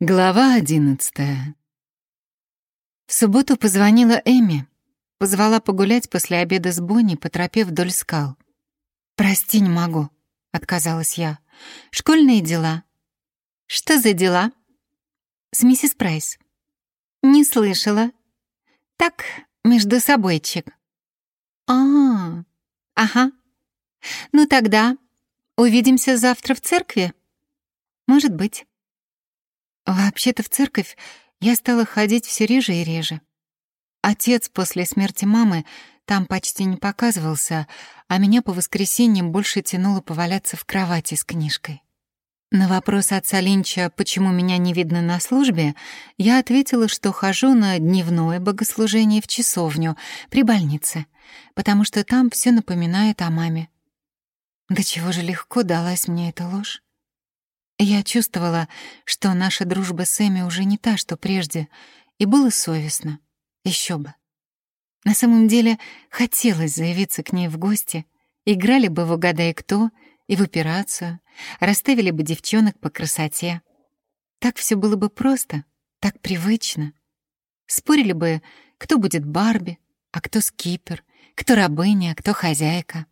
Глава одиннадцатая. В субботу позвонила Эми. Позвала погулять после обеда с Бонни по тропе вдоль скал. «Прости, не могу», — отказалась я. «Школьные дела». «Что за дела?» «С миссис Прайс». «Не слышала». «Так, между собойчик». А, -а, ага. Ну тогда увидимся завтра в церкви?» «Может быть». Вообще-то в церковь я стала ходить все реже и реже. Отец после смерти мамы там почти не показывался, а меня по воскресеньям больше тянуло поваляться в кровати с книжкой. На вопрос отца Линча, почему меня не видно на службе, я ответила, что хожу на дневное богослужение в часовню при больнице, потому что там все напоминает о маме. До чего же легко далась мне эта ложь. Я чувствовала, что наша дружба с Эми уже не та, что прежде, и было совестно. Еще бы. На самом деле, хотелось заявиться к ней в гости. Играли бы в «Угадай кто» и в операцию, расставили бы девчонок по красоте. Так все было бы просто, так привычно. Спорили бы, кто будет Барби, а кто Скипер, кто рабыня, а кто хозяйка.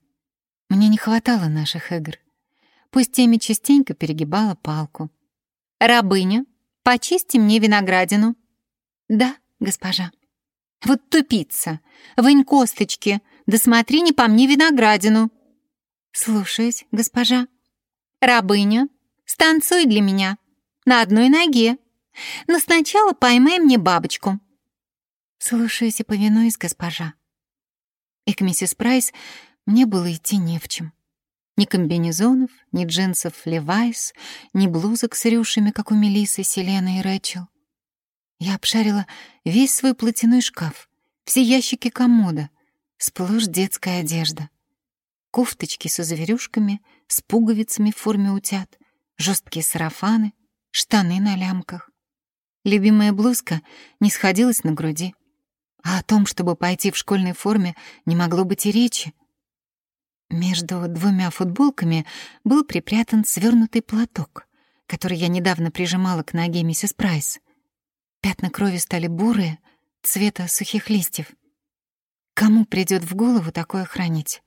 Мне не хватало наших игр. Пусть Теми частенько перегибала палку. «Рабыня, почисти мне виноградину». «Да, госпожа». «Вот тупица! Вынь косточки, да смотри, не по мне виноградину». «Слушаюсь, госпожа». «Рабыня, станцуй для меня. На одной ноге. Но сначала поймай мне бабочку». «Слушаюсь и повинуюсь, госпожа». И к миссис Прайс мне было идти не в чем. Ни комбинезонов, ни джинсов Левайс, ни блузок с рюшами, как у Мелисы, Селены и Рэчел. Я обшарила весь свой платяной шкаф, все ящики комода, сплошь детская одежда. Кофточки со завирюшками, с пуговицами в форме утят, жесткие сарафаны, штаны на лямках. Любимая блузка не сходилась на груди. А о том, чтобы пойти в школьной форме, не могло быть и речи. Между двумя футболками был припрятан свернутый платок, который я недавно прижимала к ноге миссис Прайс. Пятна крови стали бурые, цвета сухих листьев. Кому придет в голову такое хранить?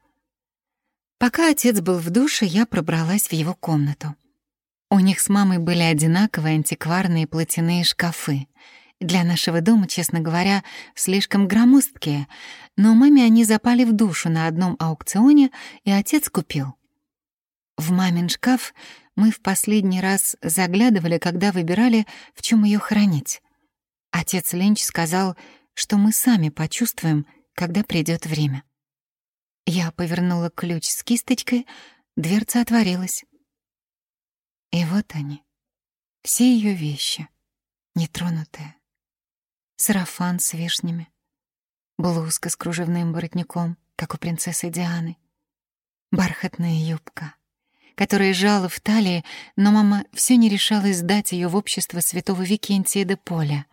Пока отец был в душе, я пробралась в его комнату. У них с мамой были одинаковые антикварные платяные шкафы — для нашего дома, честно говоря, слишком громоздкие, но маме они запали в душу на одном аукционе, и отец купил. В мамин шкаф мы в последний раз заглядывали, когда выбирали, в чем ее хранить. Отец Ленч сказал, что мы сами почувствуем, когда придет время. Я повернула ключ с кисточкой, дверца отворилась. И вот они, все ее вещи, нетронутые сарафан с вишнями, блузка с кружевным воротником, как у принцессы Дианы, бархатная юбка, которая жала в талии, но мама все не решалась сдать ее в общество святого Викентия де Поля.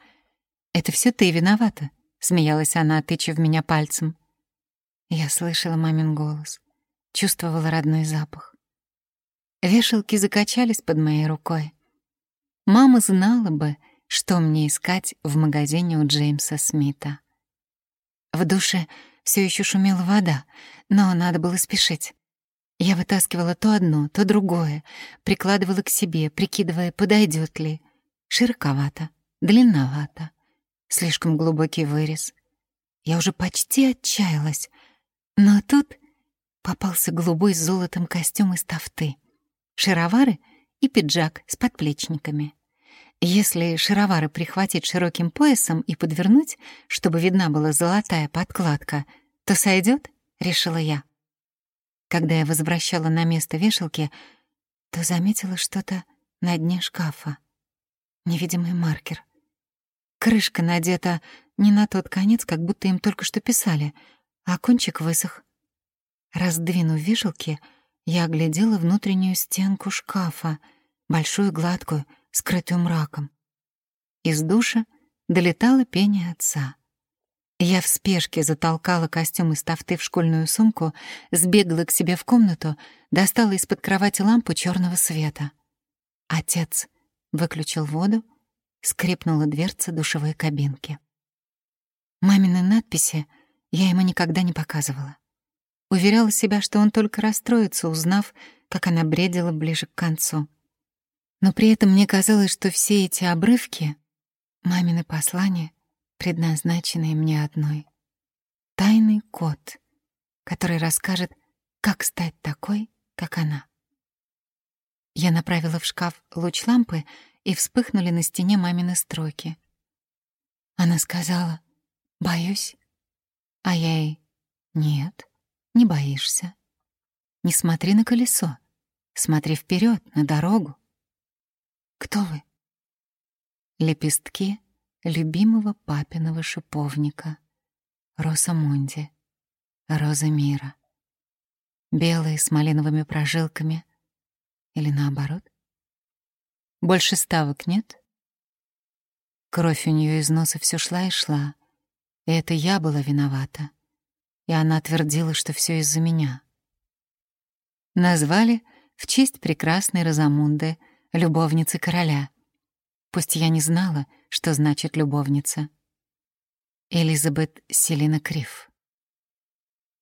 «Это все ты виновата», — смеялась она, тыча в меня пальцем. Я слышала мамин голос, чувствовала родной запах. Вешалки закачались под моей рукой. Мама знала бы, что мне искать в магазине у Джеймса Смита. В душе все еще шумела вода, но надо было спешить. Я вытаскивала то одно, то другое, прикладывала к себе, прикидывая, подойдет ли. Широковато, длинновато, слишком глубокий вырез. Я уже почти отчаялась, но тут попался голубой с золотом костюм из тафты, шаровары и пиджак с подплечниками. Если шаровары прихватить широким поясом и подвернуть, чтобы видна была золотая подкладка, то сойдет, решила я. Когда я возвращала на место вешалки, то заметила что-то на дне шкафа. Невидимый маркер. Крышка надета не на тот конец, как будто им только что писали, а кончик высох. Раздвинув вешалки, я оглядела внутреннюю стенку шкафа, большую гладкую, скрытую мраком. Из душа долетало пение отца. Я в спешке затолкала костюм из тафты в школьную сумку, сбегала к себе в комнату, достала из-под кровати лампу черного света. Отец выключил воду скрипнула дверца душевой кабинки. Мамины надписи я ему никогда не показывала. Уверяла себя, что он только расстроится, узнав, как она бредила ближе к концу. Но при этом мне казалось, что все эти обрывки — мамины послания, предназначенные мне одной. Тайный код, который расскажет, как стать такой, как она. Я направила в шкаф луч лампы, и вспыхнули на стене мамины строки. Она сказала «Боюсь», а я ей «Нет, не боишься. Не смотри на колесо, смотри вперед на дорогу». «Кто вы?» Лепестки любимого папиного шиповника, Роса Мунди, Роза мира. Белые с малиновыми прожилками или наоборот? Больше ставок нет? Кровь у нее из носа все шла и шла, и это я была виновата. И она твердила, что все из-за меня. Назвали в честь прекрасной Розамунды, любовницы короля. Пусть я не знала, что значит любовница. Элизабет Селина Криф.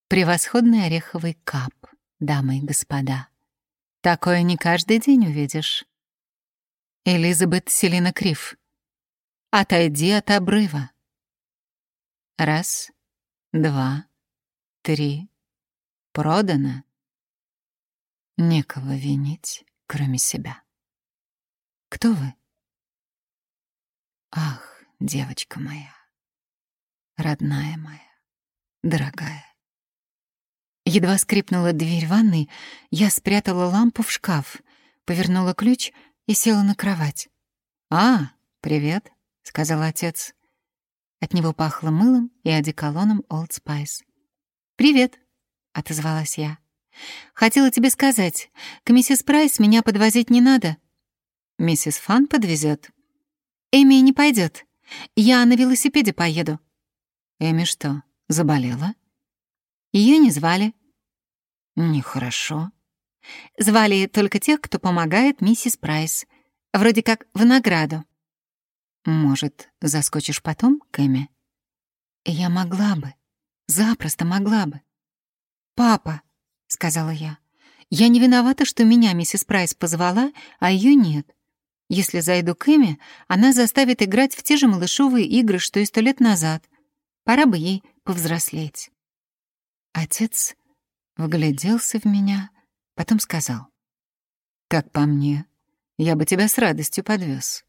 Превосходный ореховый кап, дамы и господа. Такое не каждый день увидишь. Элизабет Селина Криф. Отойди от обрыва. Раз, два, три. Продано. Некого винить, кроме себя. Кто вы? Ах, девочка моя, родная моя, дорогая. Едва скрипнула дверь ванной, я спрятала лампу в шкаф, повернула ключ — и села на кровать. «А, привет», — сказал отец. От него пахло мылом и одеколоном Old Spice. «Привет», — отозвалась я. «Хотела тебе сказать, к миссис Прайс меня подвозить не надо. Миссис Фан подвезет. Эми не пойдет. Я на велосипеде поеду». «Эми что, заболела?» Ее не звали. «Нехорошо», Звали только тех, кто помогает миссис Прайс. Вроде как в награду. Может, заскочишь потом, Кэми? Я могла бы. Запросто могла бы. «Папа», — сказала я, — «я не виновата, что меня миссис Прайс позвала, а ее нет. Если зайду к Эми, она заставит играть в те же малышовые игры, что и сто лет назад. Пора бы ей повзрослеть». Отец вгляделся в меня — Потом сказал. «Как по мне, я бы тебя с радостью подвез.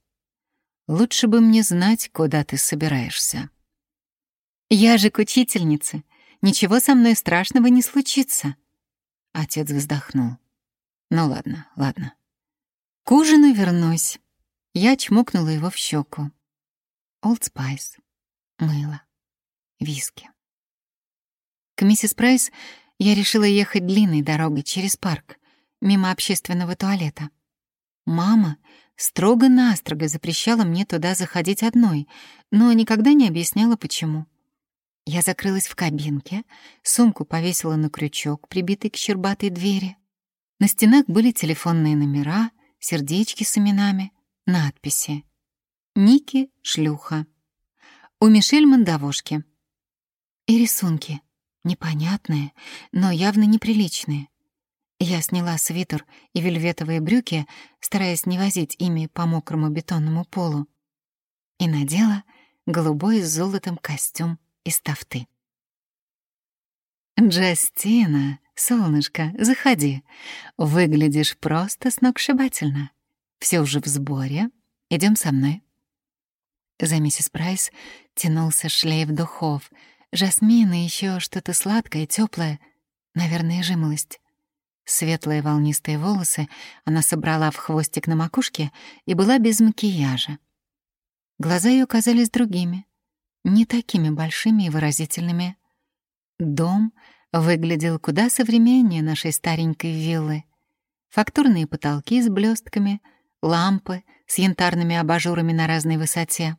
Лучше бы мне знать, куда ты собираешься». «Я же к учительнице. Ничего со мной страшного не случится». Отец вздохнул. «Ну ладно, ладно. К ужину вернусь». Я чмокнула его в щеку. Old Spice, мыло, виски. К миссис Прайс я решила ехать длинной дорогой через парк, мимо общественного туалета. Мама строго-настрого запрещала мне туда заходить одной, но никогда не объясняла, почему. Я закрылась в кабинке, сумку повесила на крючок, прибитый к щербатой двери. На стенах были телефонные номера, сердечки с именами, надписи. «Ники — шлюха». «У Мишель Мандавошки». И рисунки — Непонятные, но явно неприличные. Я сняла свитер и вельветовые брюки, стараясь не возить ими по мокрому бетонному полу, и надела голубой с золотом костюм из тафты. «Джастина, солнышко, заходи. Выглядишь просто сногсшибательно. Все уже в сборе. Идем со мной». За миссис Прайс тянулся шлейф духов — Жасмин и еще что-то сладкое, теплое, наверное, жимолость. Светлые волнистые волосы она собрала в хвостик на макушке и была без макияжа. Глаза ее казались другими, не такими большими и выразительными. Дом выглядел куда современнее нашей старенькой виллы. Фактурные потолки с блестками, лампы с янтарными абажурами на разной высоте.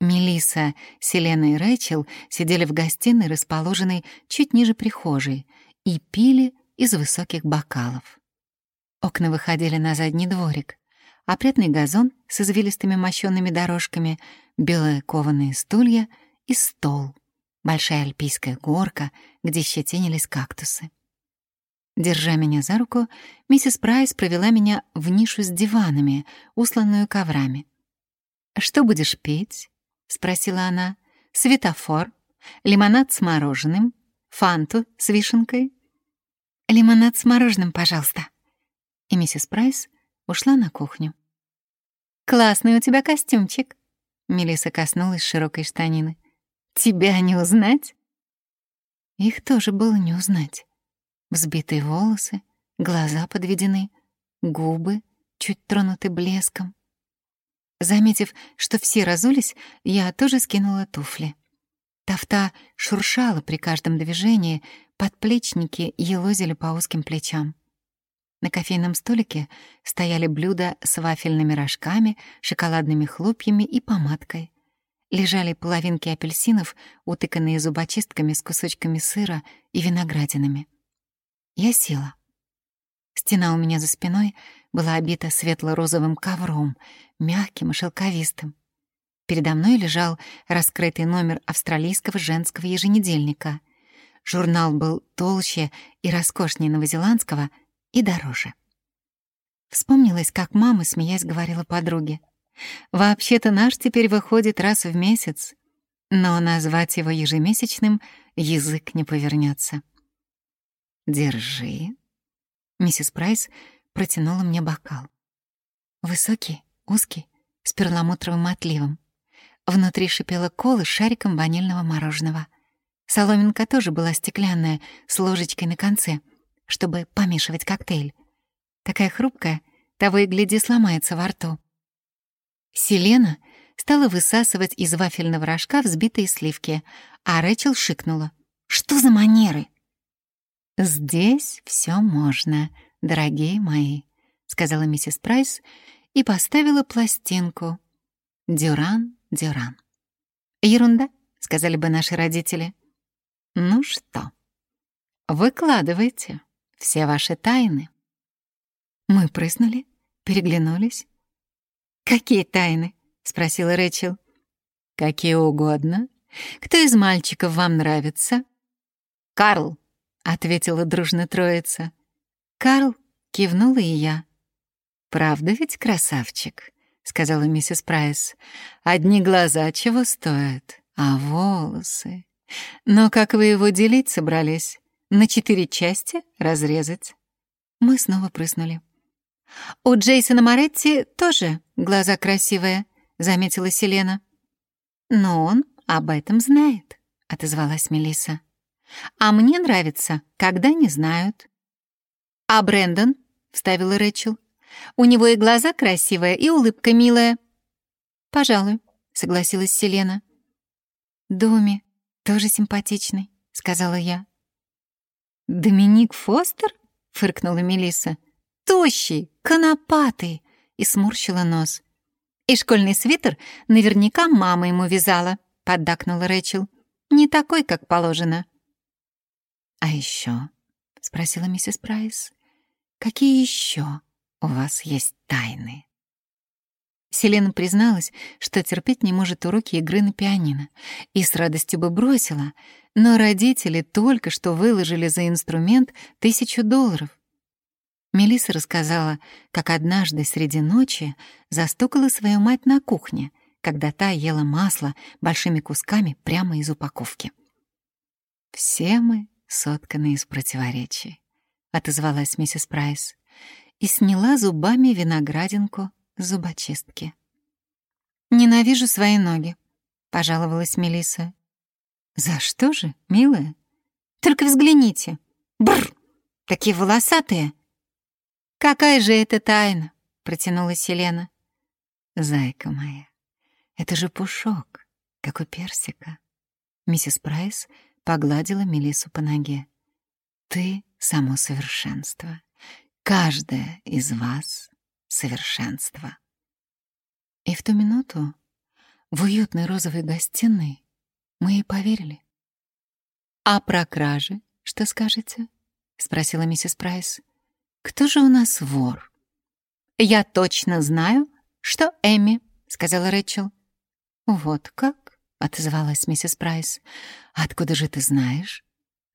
Мелиса, Селена и Рэчел сидели в гостиной, расположенной чуть ниже прихожей, и пили из высоких бокалов. Окна выходили на задний дворик, опрятный газон с извилистыми мощёными дорожками, белые кованые стулья и стол, большая альпийская горка, где щетинились кактусы. Держа меня за руку, миссис Прайс провела меня в нишу с диванами, усланную коврами. «Что будешь пить?» — спросила она. «Светофор? Лимонад с мороженым? Фанту с вишенкой?» «Лимонад с мороженым, пожалуйста». И миссис Прайс ушла на кухню. «Классный у тебя костюмчик», — Мелисса коснулась широкой штанины. «Тебя не узнать?» Их тоже было не узнать. Взбитые волосы, глаза подведены, губы чуть тронуты блеском. Заметив, что все разулись, я тоже скинула туфли. Тафта шуршала при каждом движении, подплечники елозили по узким плечам. На кофейном столике стояли блюда с вафельными рожками, шоколадными хлопьями и помадкой. Лежали половинки апельсинов, утыканные зубочистками с кусочками сыра и виноградинами. Я села. Стена у меня за спиной была обита светло-розовым ковром, мягким и шелковистым. Передо мной лежал раскрытый номер австралийского женского еженедельника. Журнал был толще и роскошнее новозеландского и дороже. Вспомнилось, как мама, смеясь, говорила подруге. «Вообще-то наш теперь выходит раз в месяц, но назвать его ежемесячным язык не повернется. «Держи». Миссис Прайс протянула мне бокал. Высокий, узкий, с перламутровым отливом. Внутри шипела кола с шариком ванильного мороженого. Соломинка тоже была стеклянная, с ложечкой на конце, чтобы помешивать коктейль. Такая хрупкая, того и гляди сломается во рту. Селена стала высасывать из вафельного рожка взбитые сливки, а Рэчел шикнула. «Что за манеры?» «Здесь все можно, дорогие мои», — сказала миссис Прайс и поставила пластинку. «Дюран, Дюран». «Ерунда», — сказали бы наши родители. «Ну что, выкладывайте все ваши тайны». Мы прыснули, переглянулись. «Какие тайны?» — спросила Рэчел. «Какие угодно. Кто из мальчиков вам нравится?» «Карл», ответила дружно троица. Карл кивнула и я. Правда ведь красавчик, сказала миссис Прайс. Одни глаза чего стоят, а волосы. Но как вы его делить собрались? На четыре части разрезать? Мы снова прыснули. У Джейсона Моретти тоже глаза красивые, заметила Селена. Но он об этом знает, отозвалась Мелисса. А мне нравится, когда не знают. А Брэндон, вставила Рэчел, у него и глаза красивые, и улыбка милая. Пожалуй, согласилась Селена. Доми тоже симпатичный, сказала я. Доминик Фостер? фыркнула Мелисса. Тощий, конопатый, и сморщила нос. И школьный свитер наверняка мама ему вязала, поддакнула Рэчел. Не такой, как положено. «А еще?» — спросила миссис Прайс. «Какие еще у вас есть тайны?» Селена призналась, что терпеть не может уроки игры на пианино, и с радостью бы бросила, но родители только что выложили за инструмент тысячу долларов. Мелисса рассказала, как однажды среди ночи застукала свою мать на кухне, когда та ела масло большими кусками прямо из упаковки. «Все мы сотканный из противоречий», — отозвалась миссис Прайс и сняла зубами виноградинку зубочистки. «Ненавижу свои ноги», — пожаловалась Мелисса. «За что же, милая? Только взгляните. Бррр! Такие волосатые!» «Какая же это тайна?» — протянула Селена. «Зайка моя, это же пушок, как у персика». Миссис Прайс погладила Мелиссу по ноге. «Ты — само совершенство. Каждая из вас — совершенство». И в ту минуту в уютной розовой гостиной мы ей поверили. «А про кражи что скажете?» — спросила миссис Прайс. «Кто же у нас вор?» «Я точно знаю, что Эми», — сказала Рэчел. «Вот как?» — отозвалась миссис Прайс. «Откуда же ты знаешь?»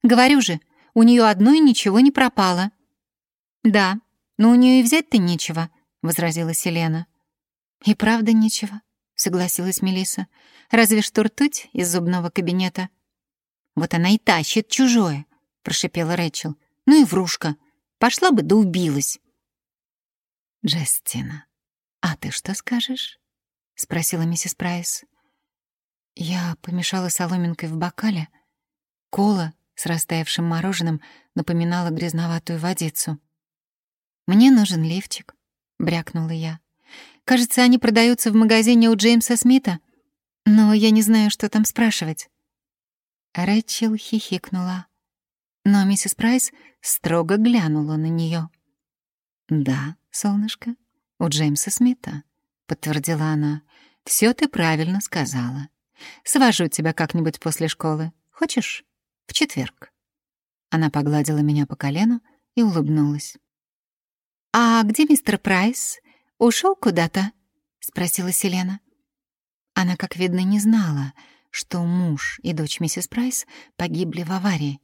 «Говорю же, у нее одной ничего не пропало». «Да, но у нее и взять-то нечего», — возразила Селена. «И правда нечего», — согласилась Мелиса. «Разве что ртуть из зубного кабинета». «Вот она и тащит чужое», — прошипела Рэчел. «Ну и врушка. Пошла бы да убилась». «Джастина, а ты что скажешь?» — спросила миссис Прайс. Я помешала соломинкой в бокале. Кола с растаявшим мороженым напоминала грязноватую водицу. «Мне нужен лифчик», — брякнула я. «Кажется, они продаются в магазине у Джеймса Смита, но я не знаю, что там спрашивать». Рэчел хихикнула, но миссис Прайс строго глянула на нее. «Да, солнышко, у Джеймса Смита», — подтвердила она. «Всё ты правильно сказала. Свожу тебя как-нибудь после школы. Хочешь? В четверг». Она погладила меня по колену и улыбнулась. «А где мистер Прайс? Ушел куда-то?» — спросила Селена. Она, как видно, не знала, что муж и дочь миссис Прайс погибли в аварии.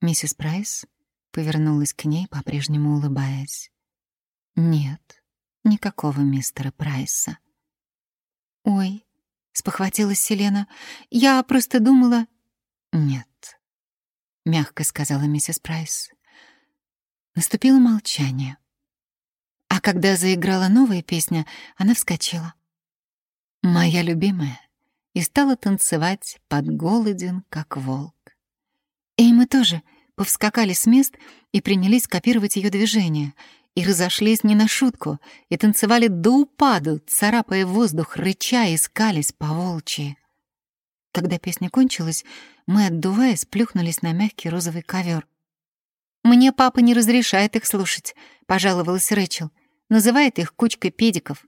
Миссис Прайс повернулась к ней, по-прежнему улыбаясь. «Нет, никакого мистера Прайса». «Ой», — спохватилась Селена, — «я просто думала...» «Нет», — мягко сказала миссис Прайс. Наступило молчание. А когда заиграла новая песня, она вскочила. «Моя любимая» и стала танцевать под голоден, как волк. И мы тоже повскакали с мест и принялись копировать ее движения, и разошлись не на шутку, и танцевали до упаду, царапая воздух, рыча и скались по волчьи. Когда песня кончилась, мы, отдуваясь, плюхнулись на мягкий розовый ковер. «Мне папа не разрешает их слушать», — пожаловалась Рэчел. «Называет их кучкой педиков».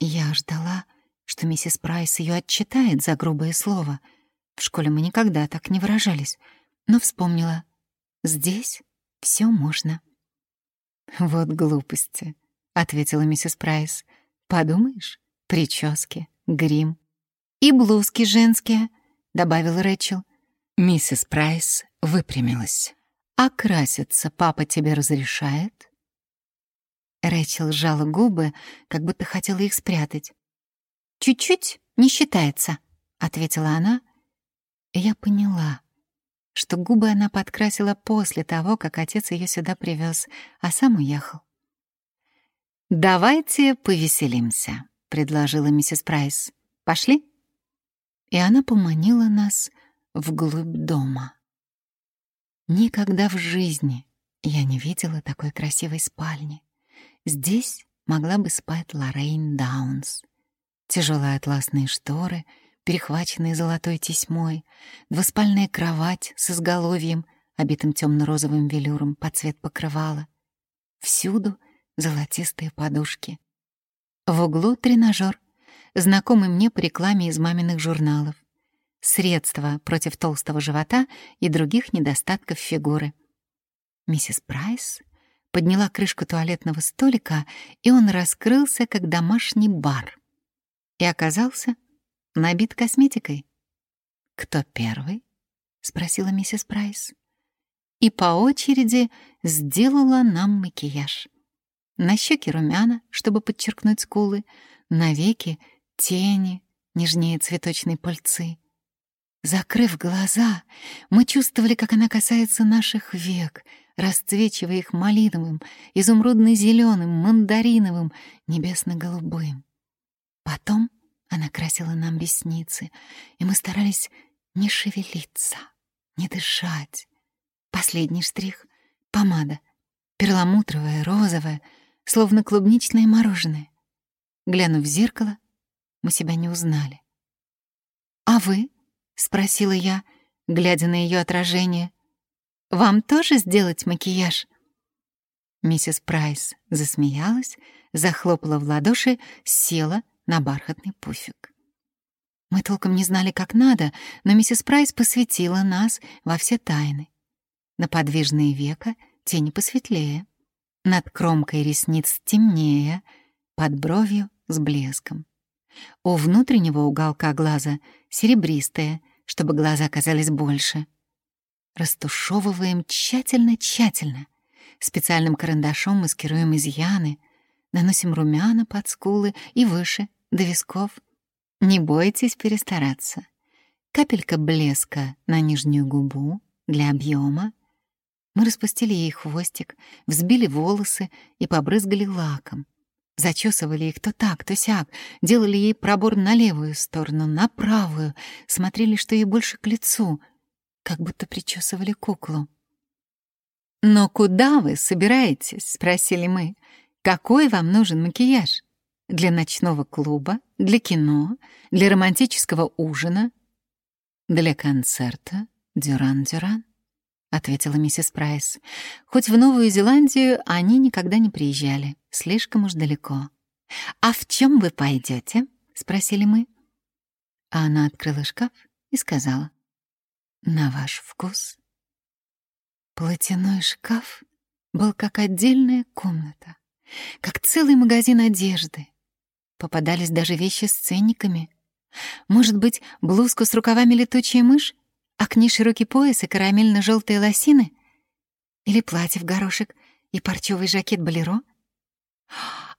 Я ждала, что миссис Прайс ее отчитает за грубое слово. В школе мы никогда так не выражались. Но вспомнила. Здесь все можно. «Вот глупости», — ответила миссис Прайс. «Подумаешь, прически, грим». «И блузки женские», — добавила Рэчел. Миссис Прайс выпрямилась. «А краситься папа тебе разрешает?» Рэчел сжала губы, как будто хотела их спрятать. «Чуть-чуть не считается», — ответила она. Я поняла, что губы она подкрасила после того, как отец ее сюда привез, а сам уехал. «Давайте повеселимся», — предложила миссис Прайс. «Пошли?» И она поманила нас вглубь дома. Никогда в жизни я не видела такой красивой спальни. Здесь могла бы спать Лоррейн Даунс. Тяжелые атласные шторы, перехваченные золотой тесьмой, двуспальная кровать с изголовьем, обитым темно-розовым велюром под цвет покрывала. Всюду золотистые подушки. В углу тренажер, знакомый мне по рекламе из маминых журналов. Средства против толстого живота и других недостатков фигуры. Миссис Прайс подняла крышку туалетного столика, и он раскрылся, как домашний бар и оказался набит косметикой. «Кто первый?» — спросила миссис Прайс. И по очереди сделала нам макияж. На щеки румяна, чтобы подчеркнуть скулы, на веки тени, нежнее цветочной пыльцы. Закрыв глаза, мы чувствовали, как она касается наших век, расцвечивая их малиновым, изумрудно-зеленым, мандариновым, небесно-голубым. Потом она красила нам ресницы, и мы старались не шевелиться, не дышать. Последний штрих — помада, перламутровая, розовая, словно клубничное мороженое. Глянув в зеркало, мы себя не узнали. «А вы?» — спросила я, глядя на ее отражение. «Вам тоже сделать макияж?» Миссис Прайс засмеялась, захлопала в ладоши, села на бархатный пуфик. Мы толком не знали, как надо, но миссис Прайс посвятила нас во все тайны. На подвижные века тени посветлее, Над кромкой ресниц темнее, под бровью с блеском. У внутреннего уголка глаза серебристое, чтобы глаза казались больше. Растушевываем тщательно-тщательно. Специальным карандашом маскируем изъяны, наносим румяна под скулы и выше, до висков. Не бойтесь перестараться. Капелька блеска на нижнюю губу для объема. Мы распустили ей хвостик, взбили волосы и побрызгали лаком. Зачесывали их то так, то сяк, делали ей пробор на левую сторону, на правую, смотрели, что ей больше к лицу, как будто причесывали куклу. «Но куда вы собираетесь?» — спросили мы. «Какой вам нужен макияж? Для ночного клуба? Для кино? Для романтического ужина? Для концерта? Дюран-Дюран?» — ответила миссис Прайс. «Хоть в Новую Зеландию они никогда не приезжали, слишком уж далеко». «А в чем вы пойдете? спросили мы. А она открыла шкаф и сказала. «На ваш вкус». Платяной шкаф был как отдельная комната, как целый магазин одежды. Попадались даже вещи с ценниками. Может быть, блузку с рукавами летучая мышь а к ней широкий пояс и карамельно-желтые лосины? Или платье в горошек и парчевый жакет болеро?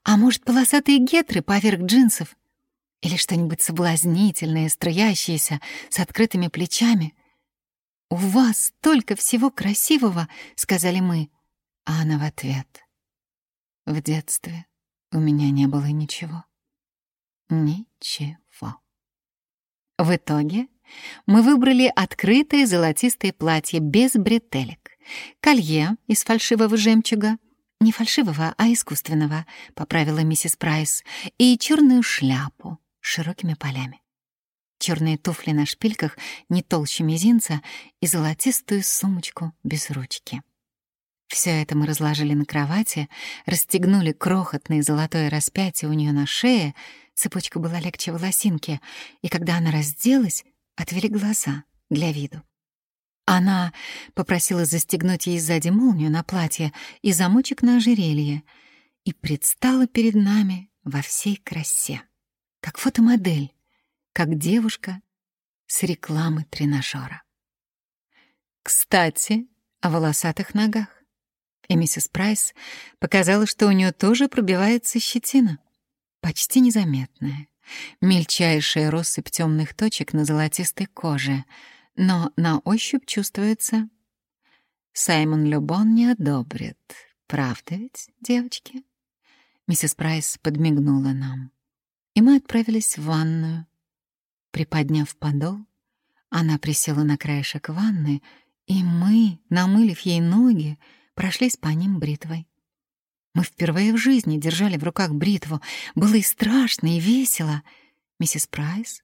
А может, полосатые гетры поверх джинсов? Или что-нибудь соблазнительное, струящееся, с открытыми плечами? «У вас столько всего красивого!» — сказали мы. А она в ответ. «В детстве у меня не было ничего. Ничего». В итоге мы выбрали открытое золотистое платье без бретелек, колье из фальшивого жемчуга, не фальшивого, а искусственного, поправила миссис Прайс, и черную шляпу с широкими полями. Черные туфли на шпильках не толще мизинца и золотистую сумочку без ручки. Все это мы разложили на кровати, расстегнули крохотное золотое распятие у нее на шее, цепочка была легче волосинки, и когда она разделась, отвели глаза для виду. Она попросила застегнуть ей сзади молнию на платье и замочек на ожерелье и предстала перед нами во всей красе, как фотомодель, как девушка с рекламы тренажера. Кстати, о волосатых ногах. И миссис Прайс показала, что у нее тоже пробивается щетина, почти незаметная, Мельчайшая россыпь темных точек на золотистой коже, но на ощупь чувствуется. Саймон Ле Бон не одобрит. Правда ведь, девочки? Миссис Прайс подмигнула нам. И мы отправились в ванную. Приподняв подол, она присела на краешек ванны, и мы, намылив ей ноги, прошлись по ним бритвой. Мы впервые в жизни держали в руках бритву. Было и страшно, и весело. Миссис Прайс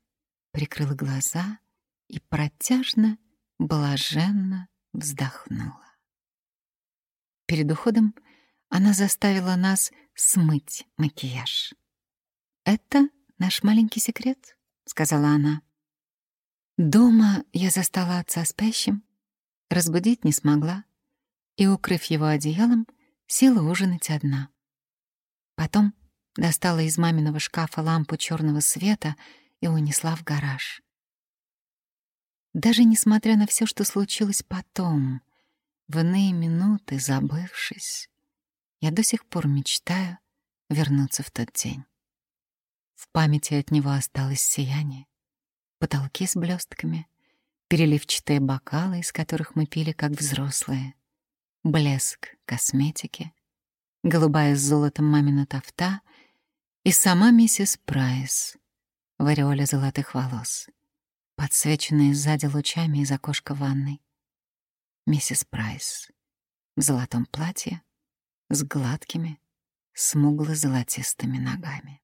прикрыла глаза и протяжно, блаженно вздохнула. Перед уходом она заставила нас смыть макияж. «Это наш маленький секрет», — сказала она. Дома я застала отца спящим, разбудить не смогла и, укрыв его одеялом, села ужинать одна. Потом достала из маминого шкафа лампу черного света и унесла в гараж. Даже несмотря на все, что случилось потом, в иные минуты, забывшись, я до сих пор мечтаю вернуться в тот день. В памяти от него осталось сияние, потолки с блестками, переливчатые бокалы, из которых мы пили как взрослые — блеск косметики, голубая с золотом мамина тафта и сама миссис Прайс в ореоле золотых волос, подсвеченные сзади лучами из окошка ванной. Миссис Прайс в золотом платье с гладкими, смугло-золотистыми ногами.